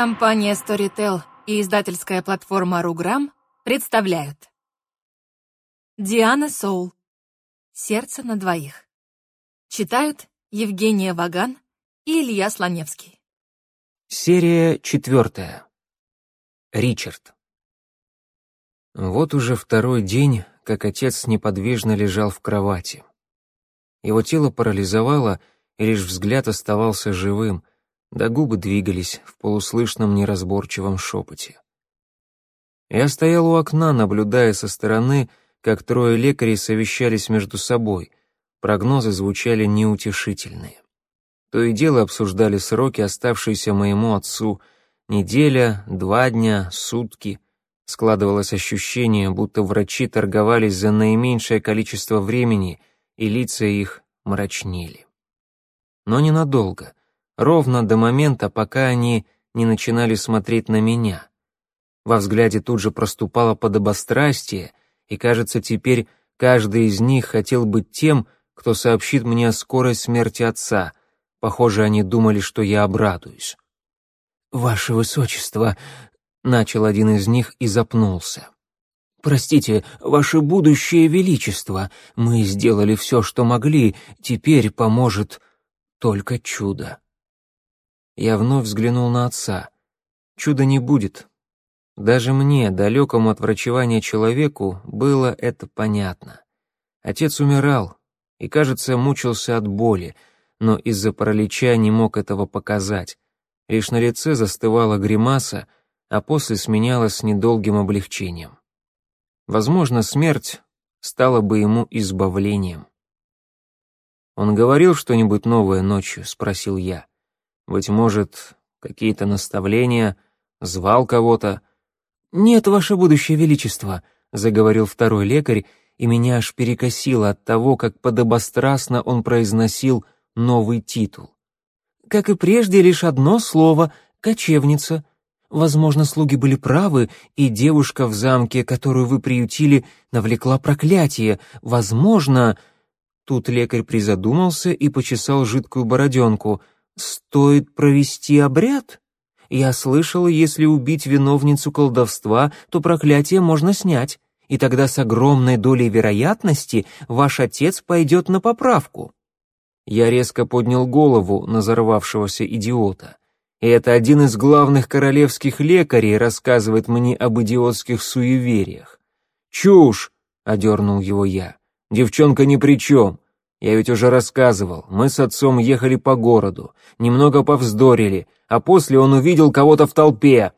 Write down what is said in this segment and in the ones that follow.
Компания Storytel и издательская платформа Руграм представляют Диана Соул «Сердце на двоих» Читают Евгения Ваган и Илья Слоневский Серия четвертая. Ричард. Вот уже второй день, как отец неподвижно лежал в кровати. Его тело парализовало, и лишь взгляд оставался живым, да губы двигались в полуслышном неразборчивом шепоте. Я стоял у окна, наблюдая со стороны, как трое лекарей совещались между собой. Прогнозы звучали неутешительные. То и дело обсуждали сроки, оставшиеся моему отцу. Неделя, два дня, сутки. Складывалось ощущение, будто врачи торговались за наименьшее количество времени, и лица их мрачнели. Но ненадолго — ровно до момента, пока они не начинали смотреть на меня. Во взгляде тут же проступало подобострастие, и, кажется, теперь каждый из них хотел быть тем, кто сообщит мне о скорой смерти отца. Похоже, они думали, что я обрадуюсь. «Ваше Высочество», — начал один из них и запнулся. «Простите, Ваше будущее Величество, мы сделали все, что могли, теперь поможет только чудо». Я вновь взглянул на отца. Чуда не будет. Даже мне, далекому от врачевания человеку, было это понятно. Отец умирал и, кажется, мучился от боли, но из-за паралича не мог этого показать. Лишь на лице застывала гримаса, а после сменялась недолгим облегчением. Возможно, смерть стала бы ему избавлением. «Он говорил что-нибудь новое ночью?» — спросил я. Быть может, какие-то наставления, звал кого-то. «Нет, ваше будущее величество», — заговорил второй лекарь, и меня аж перекосило от того, как подобострастно он произносил новый титул. Как и прежде, лишь одно слово — «кочевница». Возможно, слуги были правы, и девушка в замке, которую вы приютили, навлекла проклятие. Возможно... Тут лекарь призадумался и почесал жидкую бороденку — Стоит провести обряд? Я слышала, если убить виновницу колдовства, то проклятие можно снять, и тогда с огромной долей вероятности ваш отец пойдет на поправку. Я резко поднял голову на взорвавшегося идиота. И это один из главных королевских лекарей рассказывает мне об идиотских суевериях. «Чушь!» — одернул его я. «Девчонка ни при чем. Я ведь уже рассказывал, мы с отцом ехали по городу, немного повздорили, а после он увидел кого-то в толпе.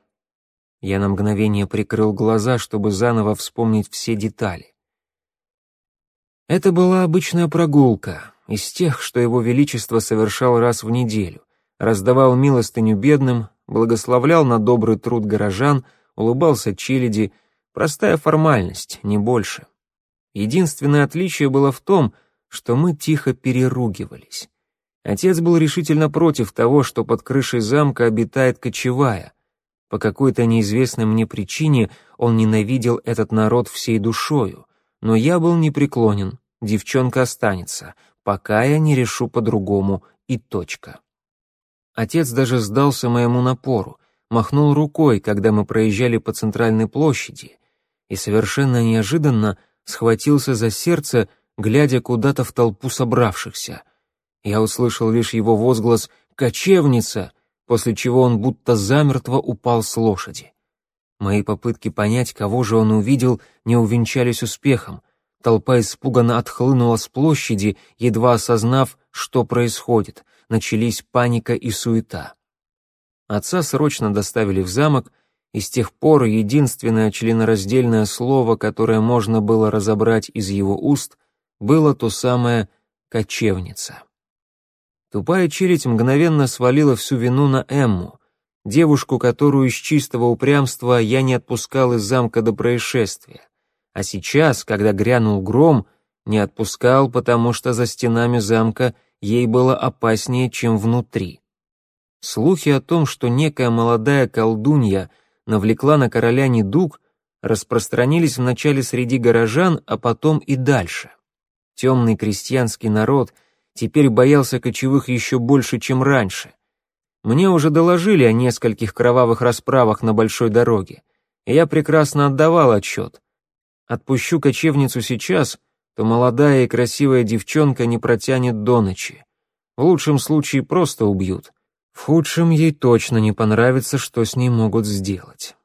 Я на мгновение прикрыл глаза, чтобы заново вспомнить все детали. Это была обычная прогулка, из тех, что его величество совершал раз в неделю, раздавал милостыню бедным, благословлял на добрый труд горожан, улыбался челяди, простая формальность, не больше. Единственное отличие было в том, что мы тихо переругивались. Отец был решительно против того, что под крышей замка обитает кочевая. По какой-то неизвестной мне причине он ненавидел этот народ всей душою, но я был непреклонен, девчонка останется, пока я не решу по-другому, и точка. Отец даже сдался моему напору, махнул рукой, когда мы проезжали по центральной площади, и совершенно неожиданно схватился за сердце, глядя куда-то в толпу собравшихся. Я услышал лишь его возглас «Кочевница!», после чего он будто замертво упал с лошади. Мои попытки понять, кого же он увидел, не увенчались успехом. Толпа испуганно отхлынула с площади, едва осознав, что происходит. Начались паника и суета. Отца срочно доставили в замок, и с тех пор единственное членораздельное слово, которое можно было разобрать из его уст, было то самое «кочевница». Тупая челядь мгновенно свалила всю вину на Эмму, девушку, которую из чистого упрямства я не отпускал из замка до происшествия. А сейчас, когда грянул гром, не отпускал, потому что за стенами замка ей было опаснее, чем внутри. Слухи о том, что некая молодая колдунья навлекла на короля недуг, распространились вначале среди горожан, а потом и дальше. Темный крестьянский народ теперь боялся кочевых еще больше, чем раньше. Мне уже доложили о нескольких кровавых расправах на большой дороге, и я прекрасно отдавал отчет. Отпущу кочевницу сейчас, то молодая и красивая девчонка не протянет до ночи. В лучшем случае просто убьют. В худшем ей точно не понравится, что с ней могут сделать.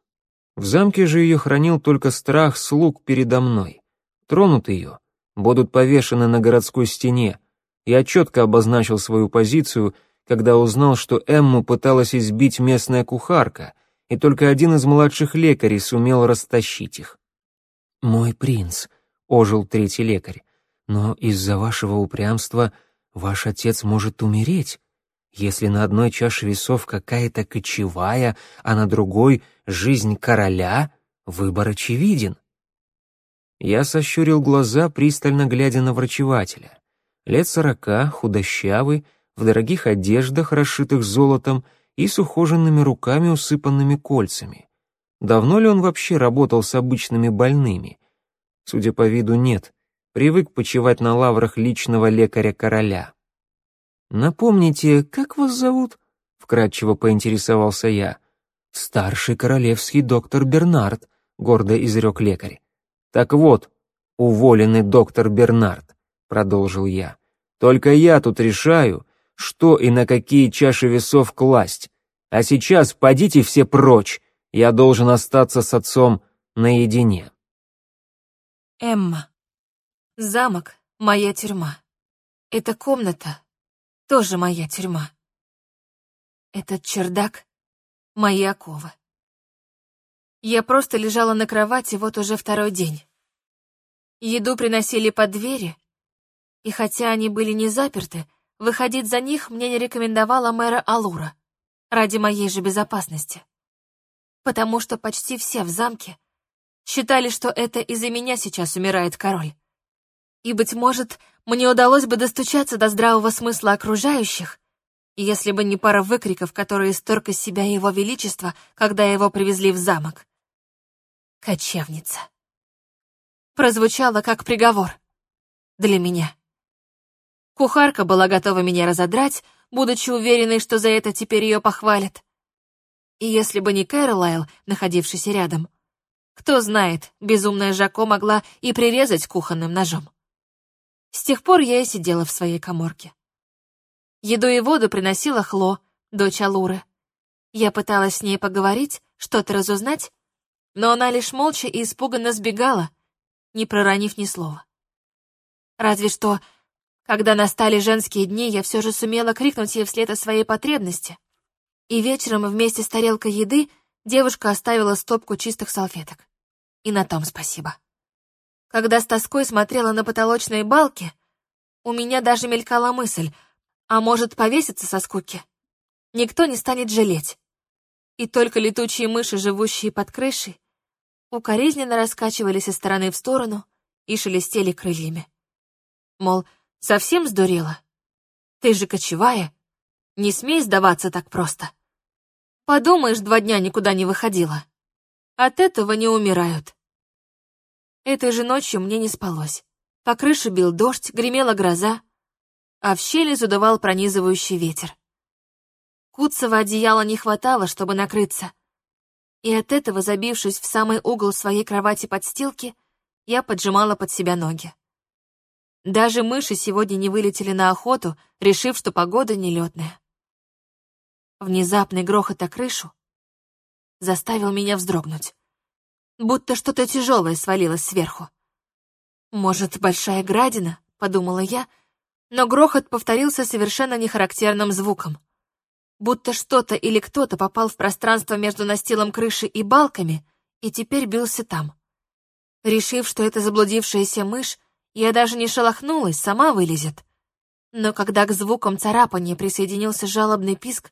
В замке же ее хранил только страх слуг передо мной. Тронут ее, будут повешены на городской стене. Я четко обозначил свою позицию, когда узнал, что Эмму пыталась избить местная кухарка, и только один из младших лекарей сумел растащить их. «Мой принц», — ожил третий лекарь, — «но из-за вашего упрямства ваш отец может умереть. Если на одной чаше весов какая-то кочевая, а на другой — жизнь короля, выбор очевиден. Я сощурил глаза, пристально глядя на врачевателя. Лет сорока, худощавый, в дорогих одеждах, расшитых золотом, и с ухоженными руками, усыпанными кольцами. Давно ли он вообще работал с обычными больными? Судя по виду, нет. Привык почивать на лаврах личного лекаря короля. «Напомните, как вас зовут?» — вкратчиво поинтересовался я. «Старший королевский доктор Бернард», — гордо изрек лекарь. «Так вот, уволенный доктор Бернард», — продолжил я. «Только я тут решаю, что и на какие чаши весов класть. А сейчас подите все прочь, я должен остаться с отцом наедине». Эмма. Замок — моя тюрьма. Эта комната тоже моя тюрьма. Этот чердак — мои оковы. Я просто лежала на кровати вот уже второй день. Еду приносили под двери, и хотя они были не заперты, выходить за них мне не рекомендовала мэра Алура ради моей же безопасности. Потому что почти все в замке считали, что это из-за меня сейчас умирает король. И, быть может, мне удалось бы достучаться до здравого смысла окружающих, если бы не пара выкриков, которые исторг из себя его величество, когда его привезли в замок. Кочевница. Прозвучало как приговор. Для меня. Кухарка была готова меня разодрать, будучи уверенной, что за это теперь ее похвалят. И если бы не Кэролайл, находившийся рядом, кто знает, безумная Жако могла и прирезать кухонным ножом. С тех пор я и сидела в своей коморке. Еду и воду приносила Хло, дочь Алуры. Я пыталась с ней поговорить, что-то разузнать, но она лишь молча и испуганно сбегала, не проронив ни слова. Разве что, когда настали женские дни, я все же сумела крикнуть ей вслед о своей потребности. И вечером вместе с тарелкой еды девушка оставила стопку чистых салфеток. И на том спасибо. Когда с тоской смотрела на потолочные балки, у меня даже мелькала мысль, а может повеситься со скуки? Никто не станет жалеть. И только летучие мыши, живущие под крышей, укоризненно раскачивались из стороны в сторону и шелестели крыльями. Мол, совсем сдурела? Ты же кочевая, не смей сдаваться так просто. Подумаешь, два дня никуда не выходила. От этого не умирают. Этой же ночью мне не спалось. По крыше бил дождь, гремела гроза, а в щели задувал пронизывающий ветер. Куцого одеяла не хватало, чтобы накрыться. И от этого, забившись в самый угол своей кровати-подстилки, я поджимала под себя ноги. Даже мыши сегодня не вылетели на охоту, решив, что погода нелетная. Внезапный грохот о крышу заставил меня вздрогнуть будто что-то тяжелое свалилось сверху. «Может, большая градина?» — подумала я, но грохот повторился совершенно нехарактерным звуком. Будто что-то или кто-то попал в пространство между настилом крыши и балками и теперь бился там. Решив, что это заблудившаяся мышь, я даже не шелохнулась, сама вылезет. Но когда к звукам царапания присоединился жалобный писк,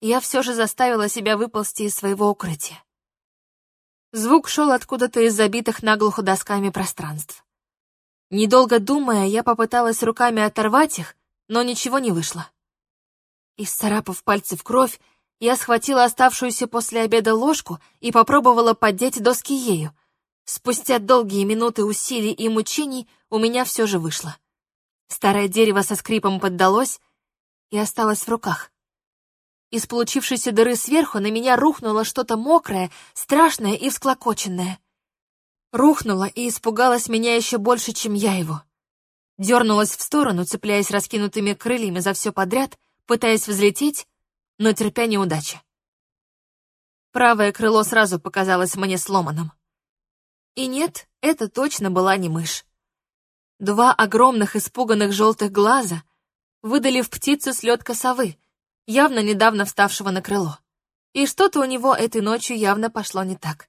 я все же заставила себя выползти из своего укрытия. Звук шел откуда-то из забитых наглухо досками пространств. Недолго думая, я попыталась руками оторвать их, но ничего не вышло. Исцарапав пальцы в кровь, я схватила оставшуюся после обеда ложку и попробовала поддеть доски ею. Спустя долгие минуты усилий и мучений у меня все же вышло. Старое дерево со скрипом поддалось и осталось в руках. Из получившейся дыры сверху на меня рухнуло что-то мокрое, страшное и всклокоченное. Рухнуло и испугалось меня еще больше, чем я его. Дернулась в сторону, цепляясь раскинутыми крыльями за все подряд, пытаясь взлететь, но терпя неудачи. Правое крыло сразу показалось мне сломанным. И нет, это точно была не мышь. Два огромных испуганных желтых глаза выдали в птицу слетка совы, явно недавно вставшего на крыло. И что-то у него этой ночью явно пошло не так.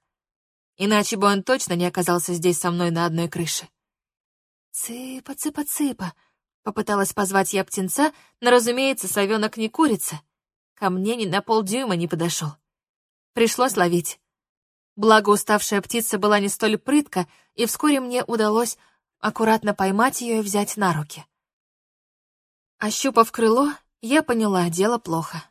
Иначе бы он точно не оказался здесь со мной на одной крыше. «Цыпа, цыпа, цыпа!» — попыталась позвать я птенца, но, разумеется, совенок не курица. Ко мне ни на полдюйма не подошел. Пришлось ловить. Благо уставшая птица была не столь прытка, и вскоре мне удалось аккуратно поймать ее и взять на руки. Ощупав крыло, я поняла, дело плохо.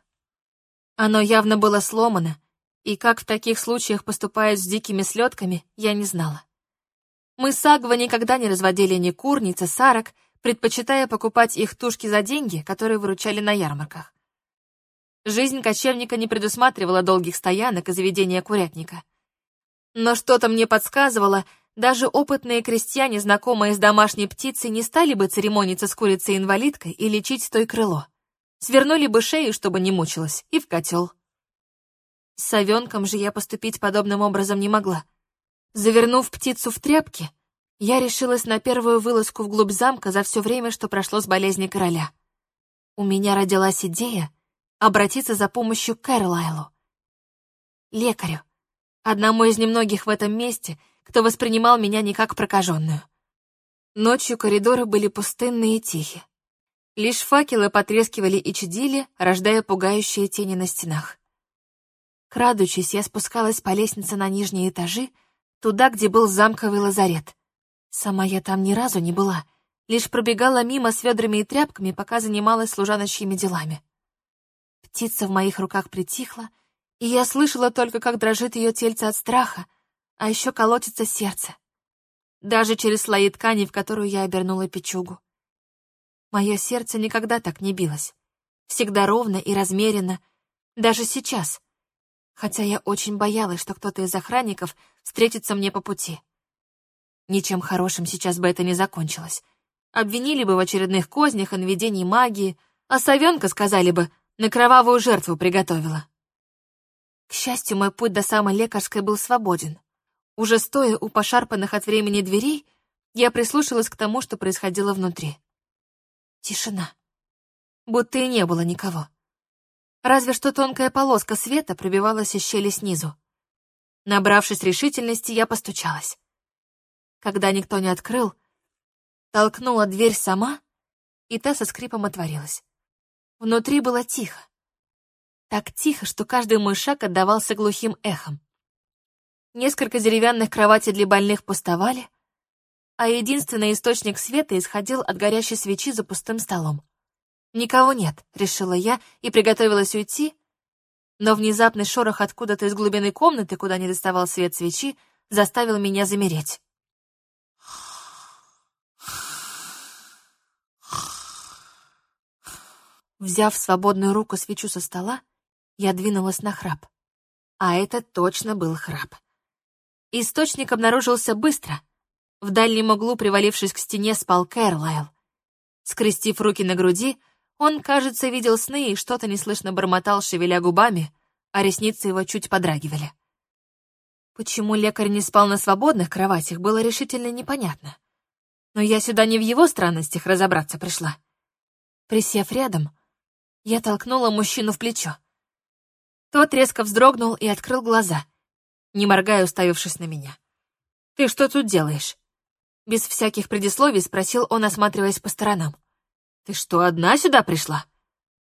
Оно явно было сломано, и как в таких случаях поступают с дикими слетками, я не знала. Мы с Агва никогда не разводили ни кур, ни цесарок, предпочитая покупать их тушки за деньги, которые выручали на ярмарках. Жизнь кочевника не предусматривала долгих стоянок и заведения курятника. Но что-то мне подсказывало, даже опытные крестьяне, знакомые с домашней птицей, не стали бы церемониться с курицей-инвалидкой и лечить той крыло. Свернули бы шею, чтобы не мучилась, и в котел. С совенком же я поступить подобным образом не могла. Завернув птицу в тряпки, я решилась на первую вылазку вглубь замка за все время, что прошло с болезни короля. У меня родилась идея обратиться за помощью к Кэрлайлу, лекарю, одному из немногих в этом месте, кто воспринимал меня не как прокаженную. Ночью коридоры были пустынные и тихи. Лишь факелы потрескивали и чадили, рождая пугающие тени на стенах. Крадучись, я спускалась по лестнице на нижние этажи, туда, где был замковый лазарет. Сама я там ни разу не была, лишь пробегала мимо с ведрами и тряпками, пока занималась служаночьими делами. Птица в моих руках притихла, и я слышала только, как дрожит ее тельце от страха, а еще колотится сердце. Даже через слои ткани, в которую я обернула печугу. Мое сердце никогда так не билось. Всегда ровно и размеренно, даже сейчас. Хотя я очень боялась, что кто-то из охранников встретится мне по пути. Ничем хорошим сейчас бы это не закончилось. Обвинили бы в очередных кознях и наведении магии, а совенка, сказали бы, на кровавую жертву приготовила. К счастью, мой путь до самой лекарской был свободен. Уже стоя у пошарпанных от времени дверей, я прислушалась к тому, что происходило внутри. Тишина. Будто и не было никого. Разве что тонкая полоска света пробивалась из щели снизу. Набравшись решительности, я постучалась. Когда никто не открыл, толкнула дверь сама, и та со скрипом отворилась. Внутри было тихо. Так тихо, что каждый мой шаг отдавался глухим эхом. Несколько деревянных кроватей для больных пустовали — а единственный источник света исходил от горящей свечи за пустым столом. «Никого нет», — решила я и приготовилась уйти, но внезапный шорох откуда-то из глубины комнаты, куда не доставал свет свечи, заставил меня замереть. Взяв свободную руку свечу со стола, я двинулась на храп. А это точно был храп. Источник обнаружился быстро — в дальнем углу, привалившись к стене, спал Кэрлайл. Скрестив руки на груди, он, кажется, видел сны и что-то неслышно бормотал, шевеля губами, а ресницы его чуть подрагивали. Почему лекарь не спал на свободных кроватях, было решительно непонятно. Но я сюда не в его странностях разобраться пришла. Присев рядом, я толкнула мужчину в плечо. Тот резко вздрогнул и открыл глаза, не моргая, уставившись на меня. «Ты что тут делаешь?» Без всяких предисловий спросил он, осматриваясь по сторонам. «Ты что, одна сюда пришла?»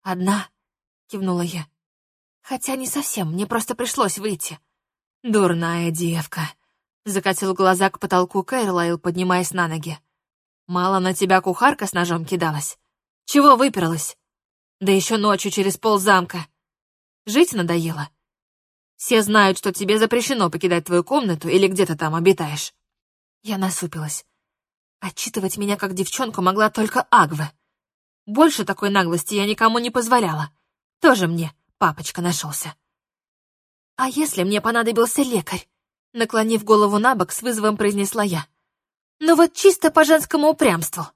«Одна», — кивнула я. «Хотя не совсем, мне просто пришлось выйти». «Дурная девка», — закатил глаза к потолку Кэрлайл, поднимаясь на ноги. «Мало на тебя кухарка с ножом кидалась. Чего выперлась? Да еще ночью через пол замка. Жить надоело. Все знают, что тебе запрещено покидать твою комнату или где то там обитаешь». Я насупилась. Отчитывать меня как девчонку могла только Агва. Больше такой наглости я никому не позволяла. Тоже мне, папочка нашелся. «А если мне понадобился лекарь?» Наклонив голову на бок, с вызовом произнесла я. «Ну вот чисто по женскому упрямству.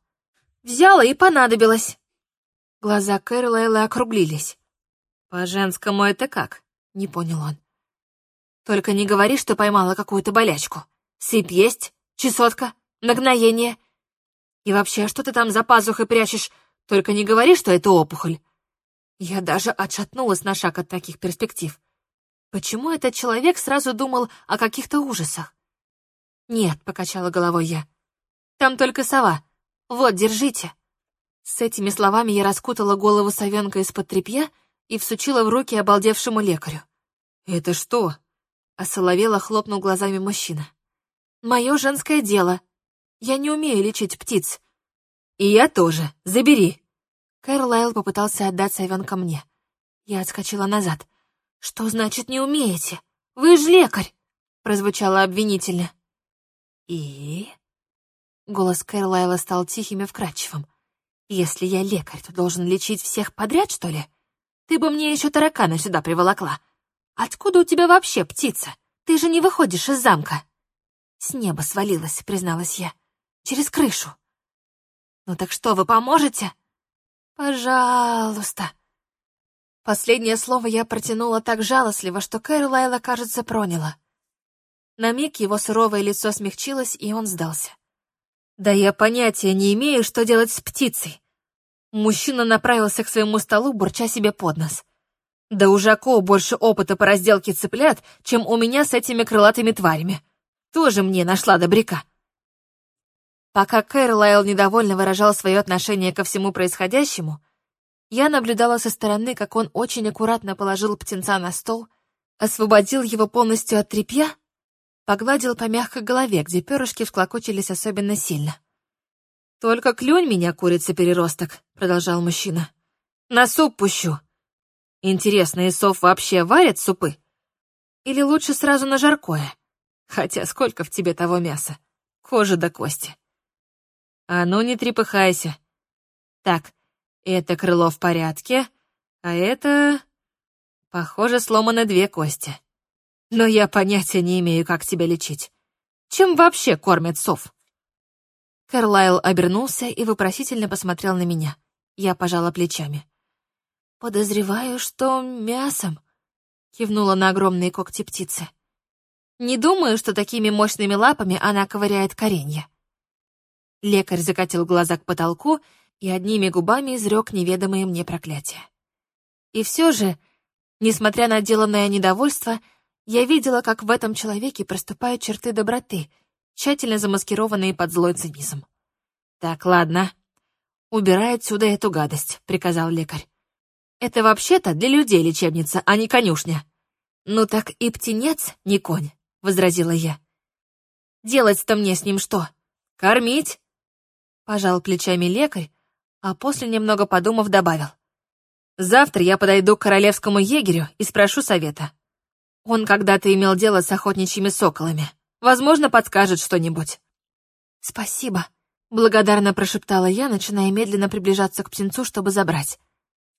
Взяла и понадобилось». Глаза Кэролайла округлились. «По-женскому это как?» — не понял он. «Только не говори, что поймала какую-то болячку. Сыпь есть, чесотка, нагноение. И вообще, что ты там за пазухой прячешь? Только не говори, что это опухоль». Я даже отшатнулась на шаг от таких перспектив. Почему этот человек сразу думал о каких-то ужасах? «Нет», — покачала головой я. «Там только сова. Вот, держите». С этими словами я раскутала голову совенка из-под тряпья и всучила в руки обалдевшему лекарю. «Это что?» — осоловело хлопнул глазами мужчина. «Мое женское дело. Я не умею лечить птиц». «И я тоже. Забери». Кэрлайл попытался отдать совенка мне. Я отскочила назад. «Что значит не умеете? Вы же лекарь!» — прозвучало обвинительно. «И...» Голос Кэрлайла стал тихим и вкрадчивым. «Если я лекарь, то должен лечить всех подряд, что ли? Ты бы мне еще таракана сюда приволокла. Откуда у тебя вообще птица? Ты же не выходишь из замка». «С неба свалилась», — призналась я. «Через крышу». «Ну так что, вы поможете?» «Пожалуйста», Последнее слово я протянула так жалостливо, что Кэролайла, кажется, проняла. На миг его суровое лицо смягчилось, и он сдался. «Да я понятия не имею, что делать с птицей». Мужчина направился к своему столу, бурча себе под нос. «Да у Жако больше опыта по разделке цыплят, чем у меня с этими крылатыми тварями. Тоже мне нашла добряка». Пока Кэролайл недовольно выражал свое отношение ко всему происходящему, я наблюдала со стороны, как он очень аккуратно положил птенца на стол, освободил его полностью от тряпья, погладил по мягкой голове, где перышки всклокочились особенно сильно. «Только клюнь меня, курица-переросток», — продолжал мужчина. «На суп пущу. Интересно, и сов вообще варят супы? Или лучше сразу на жаркое? Хотя сколько в тебе того мяса? Кожа до кости. А ну не трепыхайся. Так, это крыло в порядке, а это... Похоже, сломаны две кости. Но я понятия не имею, как тебя лечить. Чем вообще кормят сов?» Карлайл обернулся и вопросительно посмотрел на меня. Я пожала плечами. «Подозреваю, что мясом», — кивнула на огромные когти птицы. «Не думаю, что такими мощными лапами она ковыряет коренья». Лекарь закатил глаза к потолку и одними губами изрек неведомые мне проклятия. И все же, несмотря на деланное недовольство, я видела, как в этом человеке проступают черты доброты, тщательно замаскированные под злой цинизм. «Так, ладно. Убирай отсюда эту гадость», — приказал лекарь. «Это вообще-то для людей лечебница, а не конюшня». «Ну так и птенец не конь», — возразила я. «Делать-то мне с ним что? Кормить?» Пожал плечами лекарь, а после, немного подумав, добавил. «Завтра я подойду к королевскому егерю и спрошу совета. Он когда-то имел дело с охотничьими соколами. Возможно, подскажет что-нибудь». «Спасибо», — благодарно прошептала я, начиная медленно приближаться к птенцу, чтобы забрать.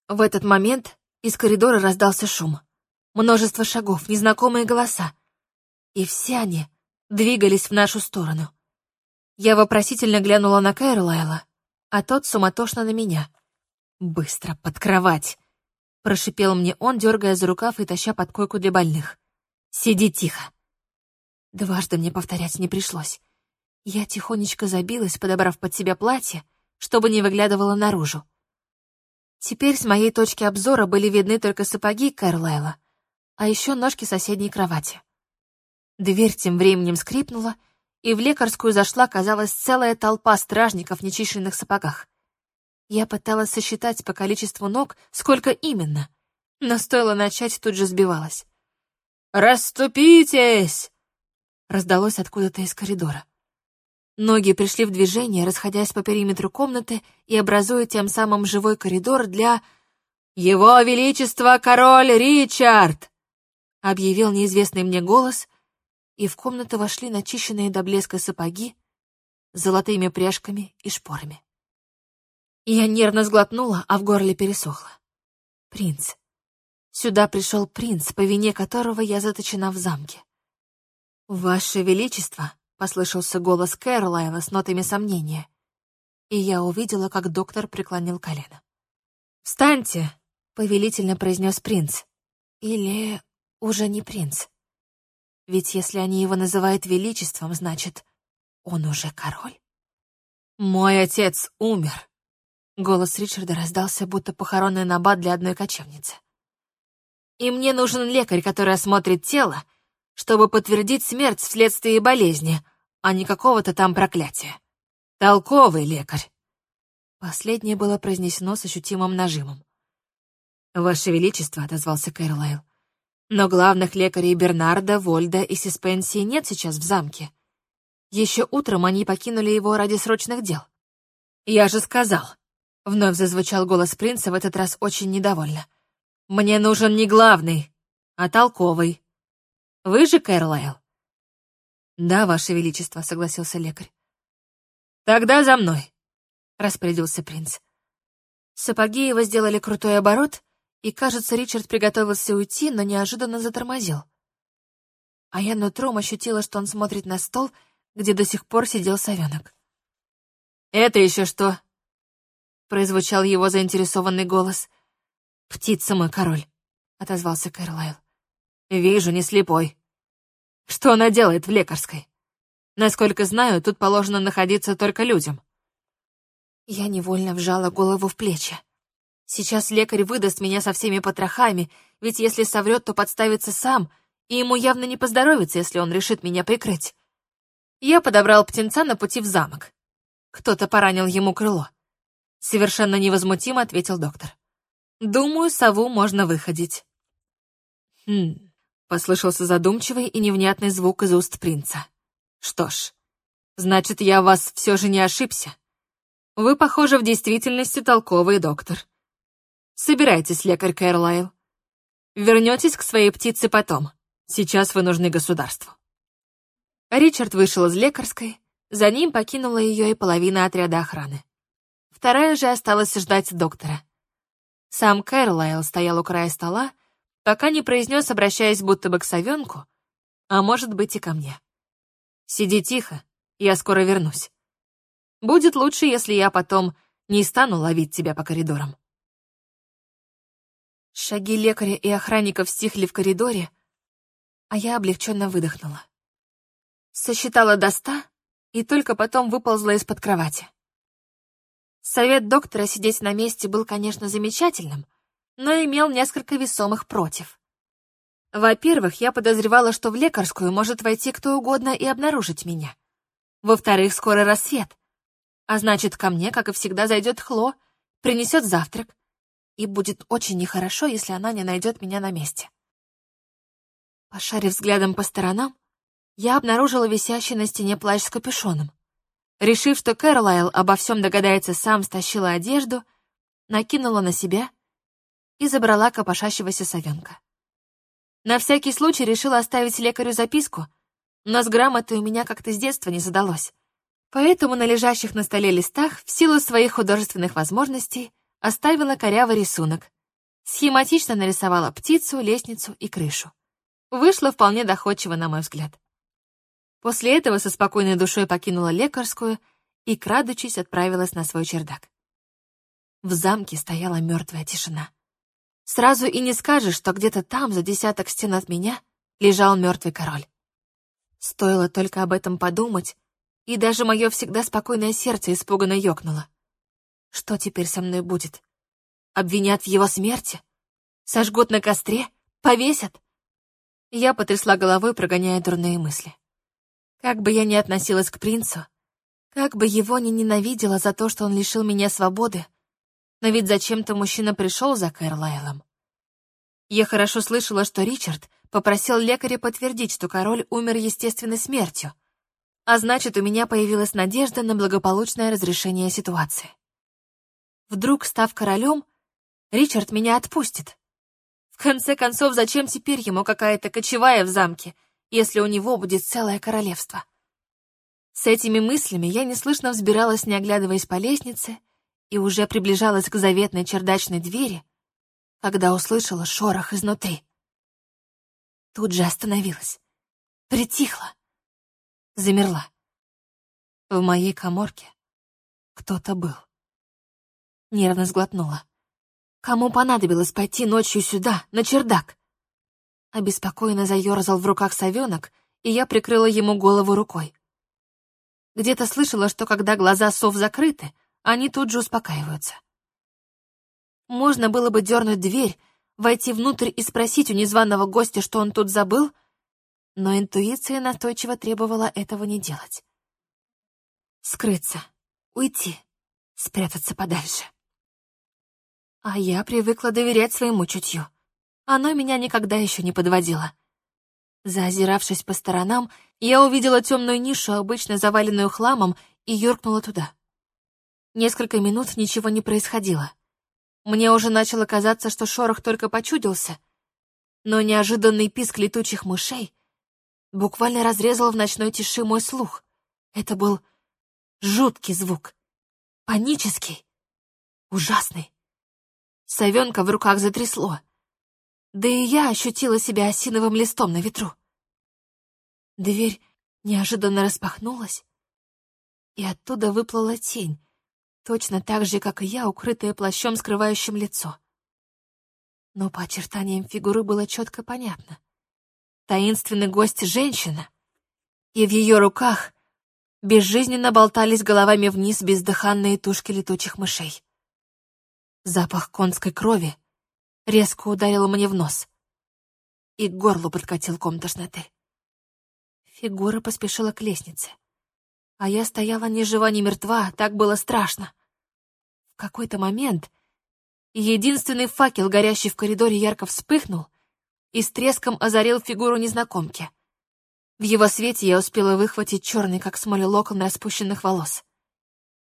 В этот момент из коридора раздался шум. Множество шагов, незнакомые голоса. И все они двигались в нашу сторону. Я вопросительно глянула на Кэролайла, а тот суматошно на меня. «Быстро, под кровать!» — прошипел мне он, дергая за рукав и таща под койку для больных. «Сиди тихо!» Дважды мне повторять не пришлось. Я тихонечко забилась, подобрав под себя платье, чтобы не выглядывало наружу. Теперь с моей точки обзора были видны только сапоги Кэрлайла, а еще ножки соседней кровати. Дверь тем временем скрипнула, и в лекарскую зашла, казалось, целая толпа стражников в нечищенных сапогах. Я пыталась сосчитать по количеству ног, сколько именно, но стоило начать, тут же сбивалась. «Расступитесь!» раздалось откуда-то из коридора. Ноги пришли в движение, расходясь по периметру комнаты и образуя тем самым живой коридор для... «Его Величество король Ричард!» — объявил неизвестный мне голос, и в комнату вошли начищенные до блеска сапоги с золотыми пряжками и шпорами. Я нервно сглотнула, а в горле пересохло. Принц. Сюда пришел принц, по вине которого я заточена в замке. «Ваше Величество!» — послышался голос Кэролайна с нотами сомнения. И я увидела, как доктор преклонил колено. «Встаньте!» — повелительно произнес принц. Или уже не принц. Ведь если они его называют величеством, значит, он уже король. «Мой отец умер!» Голос Ричарда раздался, будто похоронный набат для одной кочевницы. «И мне нужен лекарь, который осмотрит тело, чтобы подтвердить смерть вследствие болезни, а не какого-то там проклятия. Толковый лекарь!» Последнее было произнесено с ощутимым нажимом. «Ваше Величество», — отозвался Кэрлайл, «но главных лекарей Бернарда, Вольда и Сиспенсии нет сейчас в замке. Еще утром они покинули его ради срочных дел. Я же сказал, Вновь зазвучал голос принца, в этот раз очень недовольно. «Мне нужен не главный, а толковый. Вы же Кэрлайл?» «Да, Ваше Величество», — согласился лекарь. «Тогда за мной», — распорядился принц. Сапоги его сделали крутой оборот, и, кажется, Ричард приготовился уйти, но неожиданно затормозил. А я нутром ощутила, что он смотрит на стол, где до сих пор сидел совенок. «Это еще что?» прозвучал его заинтересованный голос. «Птица мой король», — отозвался Кэрлайл. «Вижу, не слепой. Что она делает в лекарской? Насколько знаю, тут положено находиться только людям». Я невольно вжала голову в плечи. Сейчас лекарь выдаст меня со всеми потрохами, ведь если соврет, то подставится сам, и ему явно не поздоровится, если он решит меня прикрыть. Я подобрал птенца на пути в замок. Кто-то поранил ему крыло. Совершенно невозмутимо ответил доктор. Думаю, сову можно выходить. Хм, послышался задумчивый и невнятный звук из уст принца. Что ж, значит, я вас все же не ошибся. Вы, похоже, в действительности толковый доктор. Собирайтесь, лекарь Кэрлайл. Вернетесь к своей птице потом. Сейчас вы нужны государству. Ричард вышел из лекарской, за ним покинула ее и половина отряда охраны. Вторая же осталась ждать доктора. Сам Кэрлайл стоял у края стола, пока не произнес, обращаясь будто бы к совенку, а может быть и ко мне. «Сиди тихо, я скоро вернусь. Будет лучше, если я потом не стану ловить тебя по коридорам». Шаги лекаря и охранников стихли в коридоре, а я облегченно выдохнула. Сосчитала до ста и только потом выползла из-под кровати. Совет доктора сидеть на месте был, конечно, замечательным, но имел несколько весомых против. Во-первых, я подозревала, что в лекарскую может войти кто угодно и обнаружить меня. Во-вторых, скоро рассвет. А значит, ко мне, как и всегда, зайдет Хло, принесет завтрак. И будет очень нехорошо, если она не найдет меня на месте. Пошарив взглядом по сторонам, я обнаружила висящий на стене плащ с капюшоном. Решив, что Кэрлайл обо всем догадается сам, стащила одежду, накинула на себя и забрала копошащегося совенка. На всякий случай решила оставить лекарю записку, но с грамотой у меня как-то с детства не задалось. Поэтому на лежащих на столе листах, в силу своих художественных возможностей, оставила корявый рисунок. Схематично нарисовала птицу, лестницу и крышу. Вышло вполне доходчиво, на мой взгляд. После этого со спокойной душой покинула лекарскую и, крадучись, отправилась на свой чердак. В замке стояла мертвая тишина. Сразу и не скажешь, что где-то там, за десяток стен от меня, лежал мертвый король. Стоило только об этом подумать, и даже мое всегда спокойное сердце испуганно ёкнуло. Что теперь со мной будет? Обвинят в его смерти? Сожгут на костре? Повесят? Я потрясла головой, прогоняя дурные мысли. Как бы я ни относилась к принцу, как бы его ни ненавидела за то, что он лишил меня свободы, но ведь зачем-то мужчина пришел за Кэрлайлом. Я хорошо слышала, что Ричард попросил лекаря подтвердить, что король умер естественной смертью, а значит, у меня появилась надежда на благополучное разрешение ситуации. Вдруг, став королем, Ричард меня отпустит. В конце концов, зачем теперь ему какая-то кочевая в замке — если у него будет целое королевство. С этими мыслями я неслышно взбиралась, не оглядываясь по лестнице, и уже приближалась к заветной чердачной двери, когда услышала шорох изнутри. Тут же остановилась, притихла, замерла. В моей коморке кто-то был. Нервно сглотнула. Кому понадобилось пойти ночью сюда, на чердак? Обеспокоенно заерзал в руках совенок, и я прикрыла ему голову рукой. Где-то слышала, что когда глаза сов закрыты, они тут же успокаиваются. Можно было бы дернуть дверь, войти внутрь и спросить у незваного гостя, что он тут забыл, но интуиция настойчиво требовала этого не делать. Скрыться, уйти, спрятаться подальше. А я привыкла доверять своему чутью. Оно меня никогда еще не подводило. Заозиравшись по сторонам, я увидела темную нишу, обычно заваленную хламом, и юркнула туда. Несколько минут ничего не происходило. Мне уже начало казаться, что шорох только почудился, но неожиданный писк летучих мышей буквально разрезал в ночной тиши мой слух. Это был жуткий звук, панический, ужасный. Совенка в руках затрясло. Да и я ощутила себя осиновым листом на ветру. Дверь неожиданно распахнулась, и оттуда выплыла тень, точно так же, как и я, укрытая плащом, скрывающим лицо. Но по очертаниям фигуры было четко понятно. Таинственный гость — женщина, и в ее руках безжизненно болтались головами вниз бездыханные тушки летучих мышей. Запах конской крови резко ударил мне в нос, и к горлу подкатил ком тошноты. Фигура поспешила к лестнице, а я стояла ни жива, ни мертва, так было страшно. В какой-то момент единственный факел, горящий в коридоре, ярко вспыхнул и с треском озарил фигуру незнакомки. В его свете я успела выхватить черный, как смоли локон распущенных волос,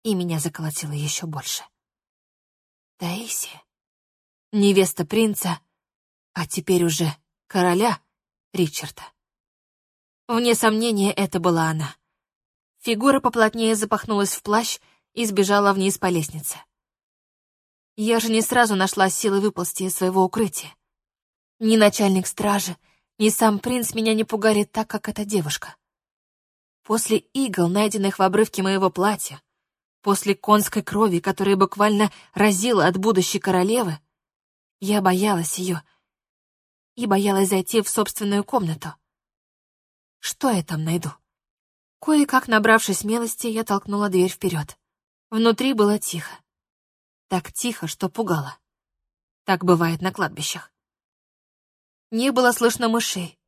и меня заколотило еще больше. Таисия, невеста принца, а теперь уже короля Ричарда. Вне сомнения, это была она. Фигура поплотнее запахнулась в плащ и сбежала вниз по лестнице. Я же не сразу нашла силы выползти из своего укрытия. Ни начальник стражи, ни сам принц меня не пугали так, как эта девушка. После игл, найденных в обрывке моего платья, После конской крови, которая буквально разила от будущей королевы, я боялась ее и боялась зайти в собственную комнату. Что я там найду? Кое-как набравшись смелости, я толкнула дверь вперед. Внутри было тихо. Так тихо, что пугало. Так бывает на кладбищах. Не было слышно мышей,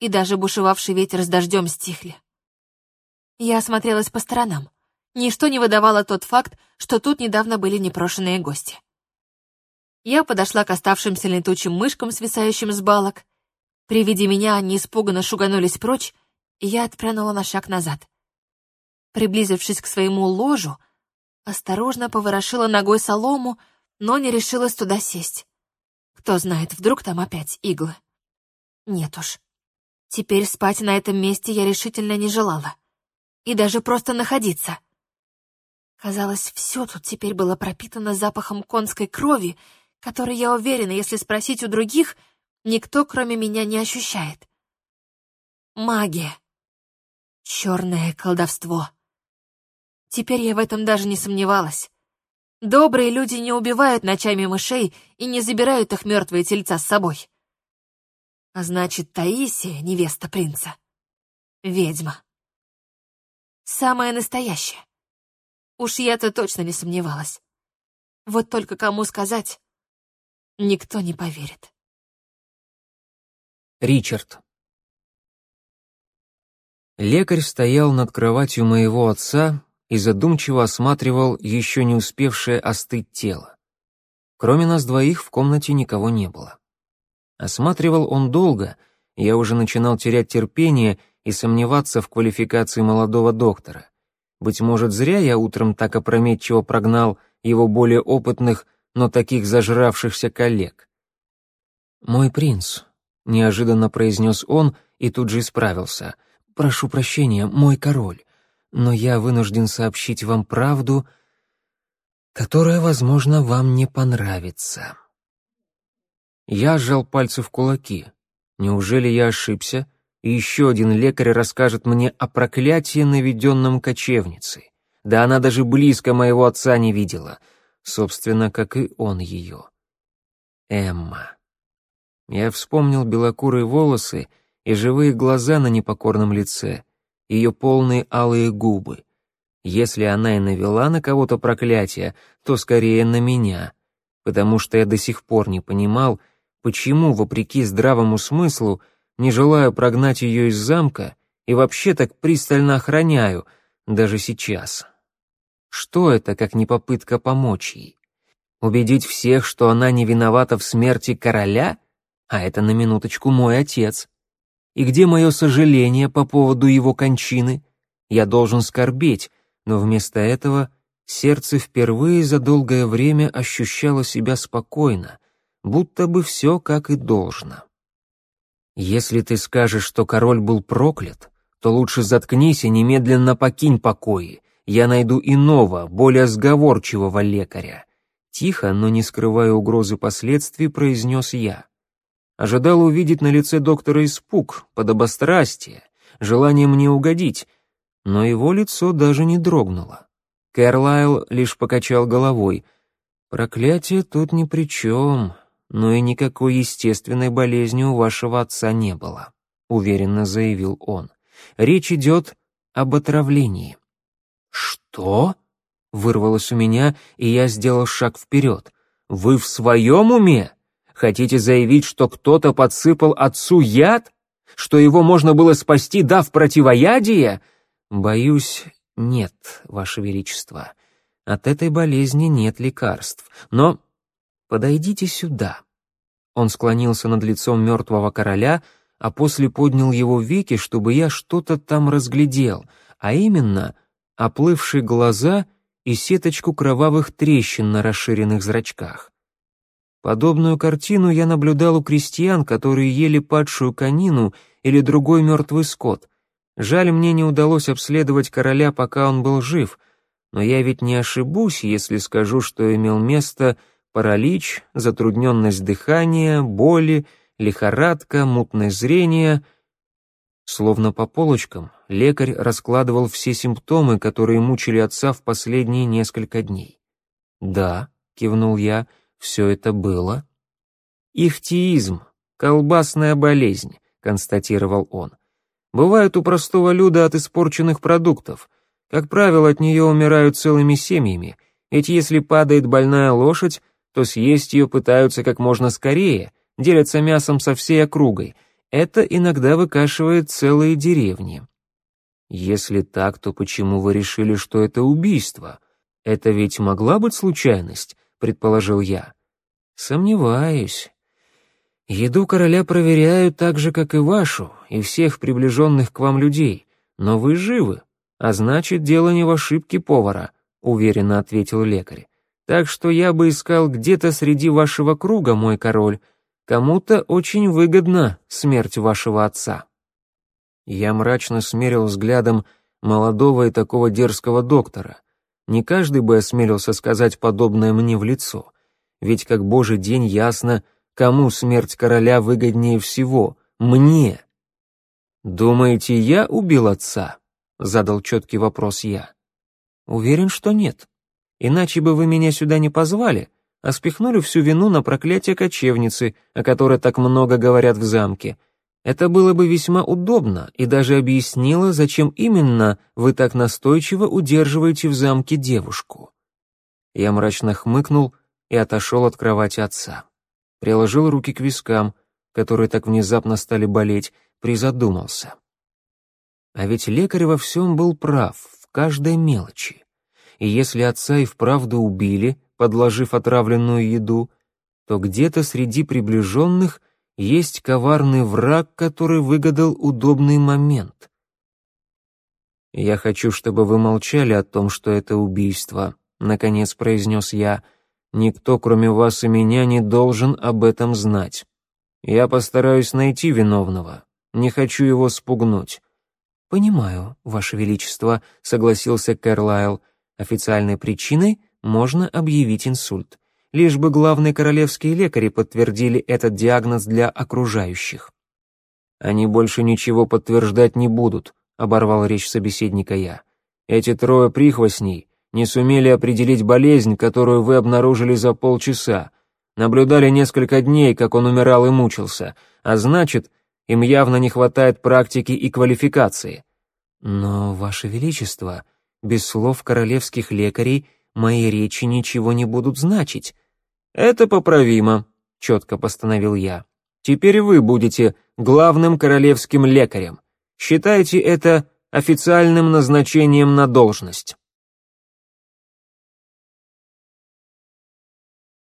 и даже бушевавший ветер с дождем стихли. Я осмотрелась по сторонам. Ничто не выдавало тот факт, что тут недавно были непрошенные гости. Я подошла к оставшимся летучим мышкам, свисающим с балок. При виде меня они испуганно шуганулись прочь, и я отпрянула на шаг назад. Приблизившись к своему ложу, осторожно поворошила ногой солому, но не решилась туда сесть. Кто знает, вдруг там опять иглы. Нет уж. Теперь спать на этом месте я решительно не желала. И даже просто находиться. Казалось, все тут теперь было пропитано запахом конской крови, который, я уверена, если спросить у других, никто, кроме меня, не ощущает. Магия. Черное колдовство. Теперь я в этом даже не сомневалась. Добрые люди не убивают ночами мышей и не забирают их мертвые тельца с собой. А значит, Таисия, невеста принца, ведьма. Самая настоящая. Уж я-то точно не сомневалась. Вот только кому сказать, никто не поверит. Ричард. Лекарь стоял над кроватью моего отца и задумчиво осматривал еще не успевшее остыть тело. Кроме нас двоих в комнате никого не было. Осматривал он долго, я уже начинал терять терпение и сомневаться в квалификации молодого доктора. Быть может, зря я утром так опрометчиво прогнал его более опытных, но таких зажравшихся коллег. «Мой принц», — неожиданно произнес он и тут же исправился. «Прошу прощения, мой король, но я вынужден сообщить вам правду, которая, возможно, вам не понравится». Я сжал пальцы в кулаки. Неужели я ошибся, и еще один лекарь расскажет мне о проклятии, наведенном кочевницей? Да она даже близко моего отца не видела, собственно, как и он ее. Эмма. Я вспомнил белокурые волосы и живые глаза на непокорном лице, ее полные алые губы. Если она и навела на кого-то проклятие, то скорее на меня, потому что я до сих пор не понимал, почему, вопреки здравому смыслу, не желаю прогнать ее из замка и вообще так пристально охраняю, даже сейчас. Что это, как не попытка помочь ей? Убедить всех, что она не виновата в смерти короля? А это на минуточку мой отец. И где мое сожаление по поводу его кончины? Я должен скорбеть, но вместо этого сердце впервые за долгое время ощущало себя спокойно, будто бы все как и должно. Если ты скажешь, что король был проклят, то лучше заткнись и немедленно покинь покои. Я найду иного, более сговорчивого лекаря. Тихо, но не скрывая угрозы последствий, произнес я. Ожидал увидеть на лице доктора испуг, подобострастие, желание мне угодить, но его лицо даже не дрогнуло. Кэрлайл лишь покачал головой. «Проклятие тут ни при чем но и никакой естественной болезни у вашего отца не было», — уверенно заявил он. «Речь идет об отравлении». «Что?» — вырвалось у меня, и я сделал шаг вперед. «Вы в своем уме? Хотите заявить, что кто-то подсыпал отцу яд? Что его можно было спасти, дав противоядие?» «Боюсь, нет, ваше величество. От этой болезни нет лекарств. Но подойдите сюда». Он склонился над лицом мертвого короля, а после поднял его веки, чтобы я что-то там разглядел, а именно оплывшие глаза и сеточку кровавых трещин на расширенных зрачках. Подобную картину я наблюдал у крестьян, которые ели падшую конину или другой мертвый скот. Жаль, мне не удалось обследовать короля, пока он был жив, но я ведь не ошибусь, если скажу, что имел место паралич, затрудненность дыхания, боли, лихорадка, мутное зрение. Словно по полочкам, лекарь раскладывал все симптомы, которые мучили отца в последние несколько дней. «Да», — кивнул я, — «все это было». «Ихтиизм, колбасная болезнь», — констатировал он. «Бывает у простого люда от испорченных продуктов. Как правило, от нее умирают целыми семьями, ведь если падает больная лошадь, то съесть ее пытаются как можно скорее, делятся мясом со всей округой. Это иногда выкашивает целые деревни. Если так, то почему вы решили, что это убийство? Это ведь могла быть случайность, предположил я. Сомневаюсь. Еду короля проверяют так же, как и вашу, и всех приближенных к вам людей. Но вы живы, а значит, дело не в ошибке повара, уверенно ответил лекарь. Так что я бы искал где-то среди вашего круга, мой король. Кому-то очень выгодна смерть вашего отца». Я мрачно смерил взглядом молодого и такого дерзкого доктора. Не каждый бы осмелился сказать подобное мне в лицо. Ведь как божий день ясно, кому смерть короля выгоднее всего — мне. «Думаете, я убил отца?» — задал четкий вопрос я. «Уверен, что нет», Иначе бы вы меня сюда не позвали, а спихнули всю вину на проклятие кочевницы, о которой так много говорят в замке. Это было бы весьма удобно и даже объяснило, зачем именно вы так настойчиво удерживаете в замке девушку. Я мрачно хмыкнул и отошел от кровати отца. Приложил руки к вискам, которые так внезапно стали болеть, призадумался. А ведь лекарь во всем был прав, в каждой мелочи и если отца и вправду убили, подложив отравленную еду, то где-то среди приближенных есть коварный враг, который выгадал удобный момент. «Я хочу, чтобы вы молчали о том, что это убийство», — наконец произнес я. «Никто, кроме вас и меня, не должен об этом знать. Я постараюсь найти виновного. Не хочу его спугнуть». «Понимаю, Ваше Величество», — согласился Кэрлайл. Официальной причиной можно объявить инсульт. лишь бы главные королевские лекари подтвердили этот диагноз для окружающих. Они больше ничего подтверждать не будут, оборвал речь собеседника я. Эти трое прихвостней не сумели определить болезнь, которую вы обнаружили за полчаса. Наблюдали несколько дней, как он умирал и мучился, а значит, им явно не хватает практики и квалификации. Но, ваше величество, без слов королевских лекарей мои речи ничего не будут значить. Это поправимо, четко постановил я. Теперь вы будете главным королевским лекарем. Считайте это официальным назначением на должность.